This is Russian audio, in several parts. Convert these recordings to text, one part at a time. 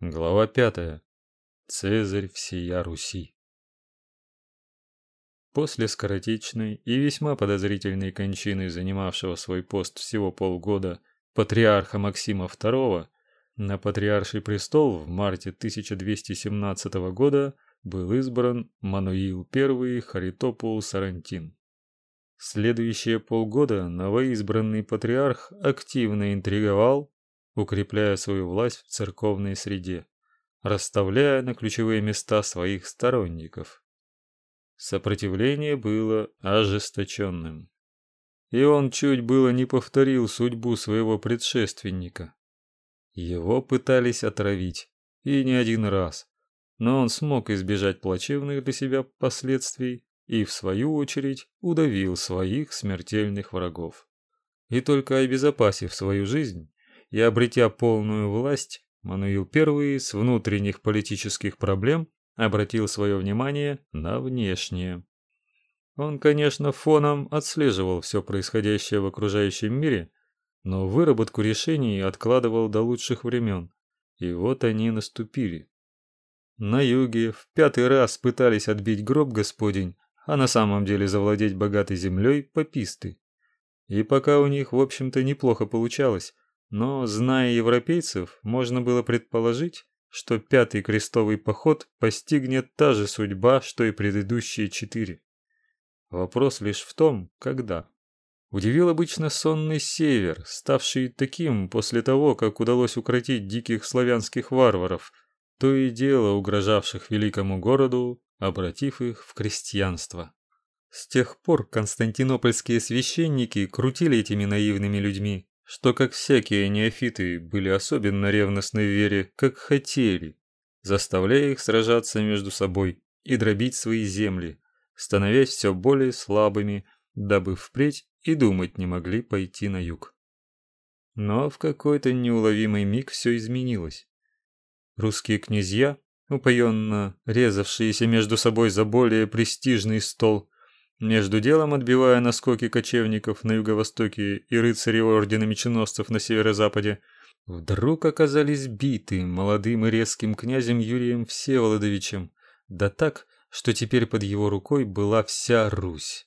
Глава пятая. Цезарь всея Руси. После скоротечной и весьма подозрительной кончины занимавшего свой пост всего полгода патриарха Максима II на патриарший престол в марте 1217 года был избран Мануил I Харитопул Сарантин. Следующие полгода новоизбранный патриарх активно интриговал, укрепляя свою власть в церковной среде, расставляя на ключевые места своих сторонников. Сопротивление было ожесточенным. И он чуть было не повторил судьбу своего предшественника. Его пытались отравить, и не один раз, но он смог избежать плачевных для себя последствий и в свою очередь удавил своих смертельных врагов. И только обезопасив свою жизнь, и обретя полную власть, Мануил I с внутренних политических проблем обратил свое внимание на внешнее. Он, конечно, фоном отслеживал все происходящее в окружающем мире, но выработку решений откладывал до лучших времен. И вот они наступили. На юге в пятый раз пытались отбить гроб Господень, а на самом деле завладеть богатой землей пописты. И пока у них, в общем-то, неплохо получалось, но, зная европейцев, можно было предположить, что пятый крестовый поход постигнет та же судьба, что и предыдущие четыре. Вопрос лишь в том, когда. Удивил обычно сонный север, ставший таким после того, как удалось укротить диких славянских варваров, то и дело угрожавших великому городу, обратив их в крестьянство. С тех пор константинопольские священники крутили этими наивными людьми, что, как всякие неофиты, были особенно ревностны в вере, как хотели, заставляя их сражаться между собой и дробить свои земли, становясь все более слабыми, дабы впредь и думать не могли пойти на юг. Но в какой-то неуловимый миг все изменилось. Русские князья, упоенно резавшиеся между собой за более престижный стол, между делом отбивая наскоки кочевников на юго-востоке и рыцарей ордена меченосцев на северо-западе, вдруг оказались биты молодым и резким князем Юрием Всеволодовичем, да так, что теперь под его рукой была вся Русь.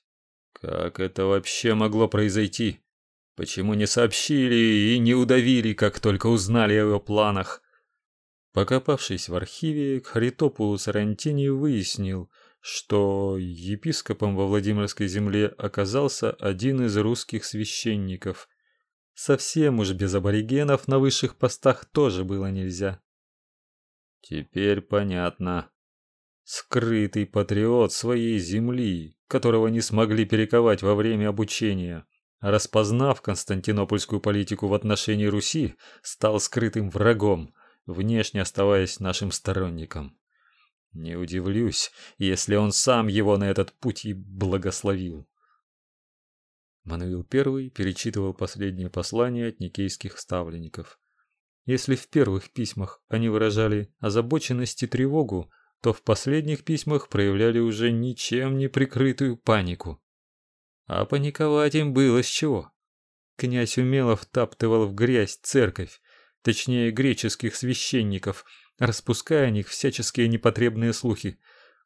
Как это вообще могло произойти? Почему не сообщили и не удавили, как только узнали о его планах? Покопавшись в архиве, Харитопулу Сарантини выяснил, что епископом во Владимирской земле оказался один из русских священников. Совсем уж без аборигенов на высших постах тоже было нельзя. Теперь понятно. Скрытый патриот своей земли, которого не смогли перековать во время обучения, распознав константинопольскую политику в отношении Руси, стал скрытым врагом, внешне оставаясь нашим сторонником. Не удивлюсь, если он сам его на этот путь и благословил. Мануил I перечитывал последнее послание от никейских ставленников. Если в первых письмах они выражали озабоченность и тревогу, то в последних письмах проявляли уже ничем не прикрытую панику. А паниковать им было с чего. Князь умело втаптывал в грязь церковь, точнее греческих священников, распуская о них всяческие непотребные слухи,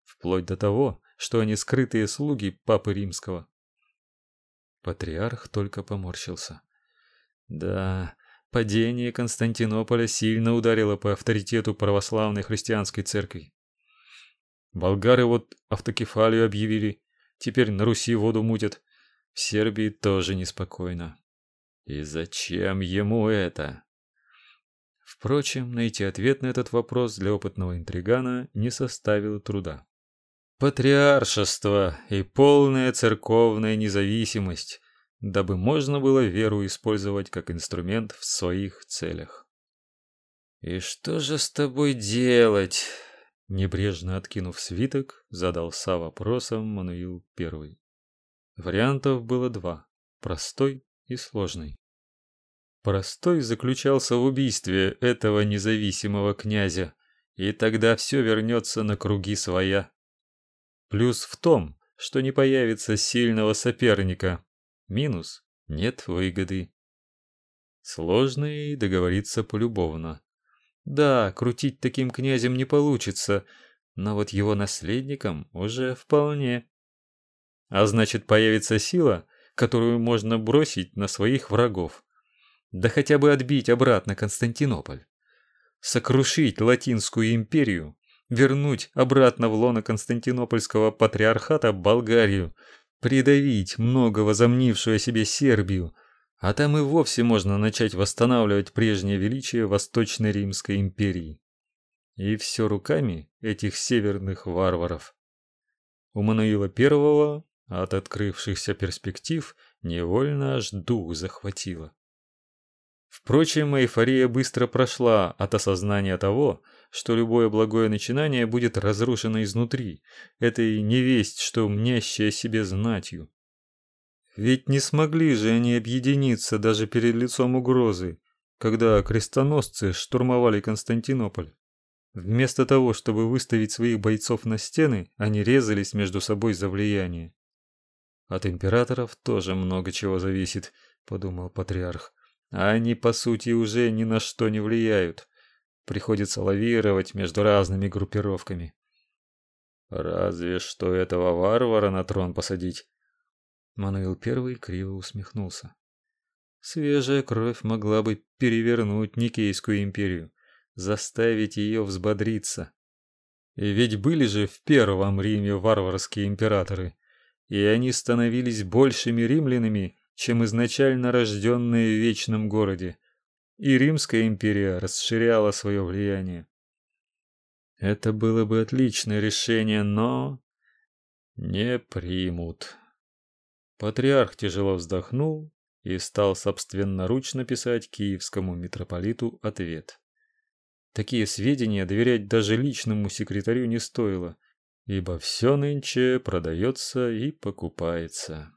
вплоть до того, что они скрытые слуги папы римского. Патриарх только поморщился. Да, падение Константинополя сильно ударило по авторитету православной христианской церкви. Болгары вот автокефалию объявили, теперь на Руси воду мутят. В Сербии тоже неспокойно. И зачем ему это? Впрочем, найти ответ на этот вопрос для опытного интригана не составило труда. Патриаршество и полная церковная независимость, дабы можно было веру использовать как инструмент в своих целях. И что же с тобой делать? Небрежно откинув свиток, задался вопросом Мануил I. Вариантов было два: простой и сложный. Простой заключался в убийстве этого независимого князя, и тогда все вернется на круги своя. Плюс в том, что не появится сильного соперника. Минус нет выгоды. Сложно и договориться полюбовно. Да, крутить таким князем не получится, но вот его наследником уже вполне. А значит, появится сила, которую можно бросить на своих врагов. Да хотя бы отбить обратно Константинополь. Сокрушить Латинскую империю, вернуть обратно в лоно Константинопольского патриархата Болгарию, придавить много возомнившую о себе Сербию, а там и вовсе можно начать восстанавливать прежнее величие Восточной Римской империи. И все руками этих северных варваров. У Мануила I от открывшихся перспектив невольно аж дух захватило. Впрочем, эйфория быстро прошла от осознания того, что любое благое начинание будет разрушено изнутри, этой невесть, что мнящая себе знатью. Ведь не смогли же они объединиться даже перед лицом угрозы, когда крестоносцы штурмовали Константинополь. Вместо того, чтобы выставить своих бойцов на стены, они резались между собой за влияние. От императоров тоже много чего зависит, подумал патриарх. Они по сути уже ни на что не влияют. Приходится лавировать между разными группировками. Разве что этого варвара на трон посадить. Мануил I криво усмехнулся. Свежая кровь могла бы перевернуть Никейскую империю, заставить ее взбодриться. И ведь были же в первом Риме варварские императоры, и они становились большими римлянами, чем изначально рожденные в вечном городе. И Римская империя расширяла свое влияние. Это было бы отличное решение, но не примут. Патриарх тяжело вздохнул и стал собственноручно писать киевскому митрополиту ответ. Такие сведения доверять даже личному секретарю не стоило, ибо все нынче продается и покупается.